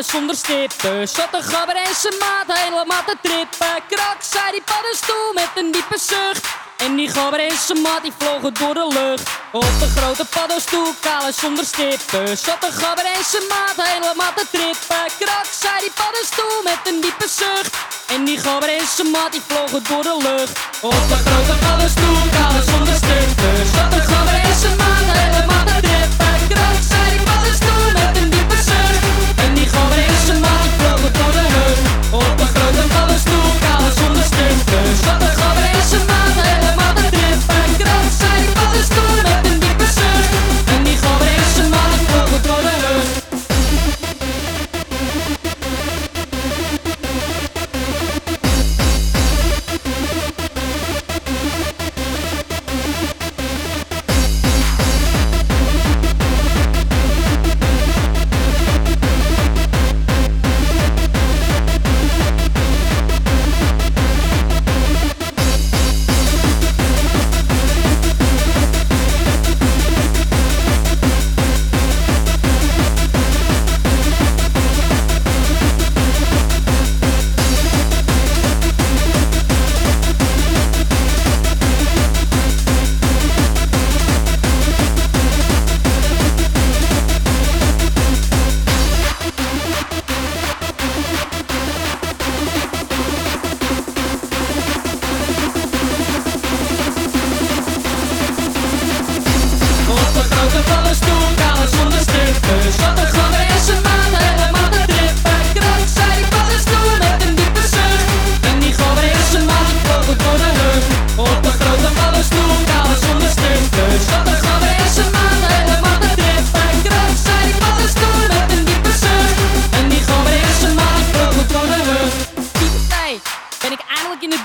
zonder stippen. Zat de gabber en zijn maat helemaal te trippen. Krak, zei die paddenstoel met een diepe zucht. En die gabber en zijn maat die vlogen door de lucht. Op de grote paddenstoel, kaal en zonder stippen. Zat de gabber en zijn maat helemaal te trippen. Krak, zei die paddenstoel met een diepe zucht. En die gabber en zijn maat die vlogen door de lucht. Op de grote paddenstoel, kaal en zonder stippen.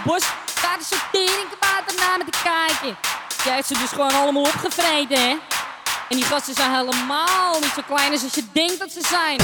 Bos? Staat de sortering water naar me te kijken. Jij hebt ze dus gewoon allemaal opgevreten, hè? En die gasten zijn helemaal niet zo klein als je denkt dat ze zijn.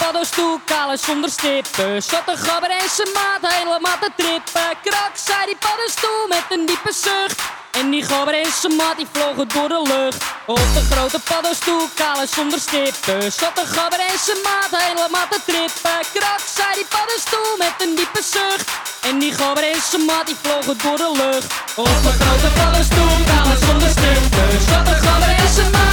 Paddenstoel, zonder stippen. Zat een gabber en zijn maat helemaal te trippen. Krak, zei die paddenstoel met een diepe zucht. En die gabber en zijn maat die vlogen door de lucht. Op de grote paddenstoel, kaal en zonder stippen. Zat een gabber en zijn maat helemaal te trippen. Krak, zei die paddenstoel met een diepe zucht. En die gabber en zijn maat die vlogen door de lucht. Op een grote paddenstoel, kaal en zonder stippen. Zat een gabber en zijn maat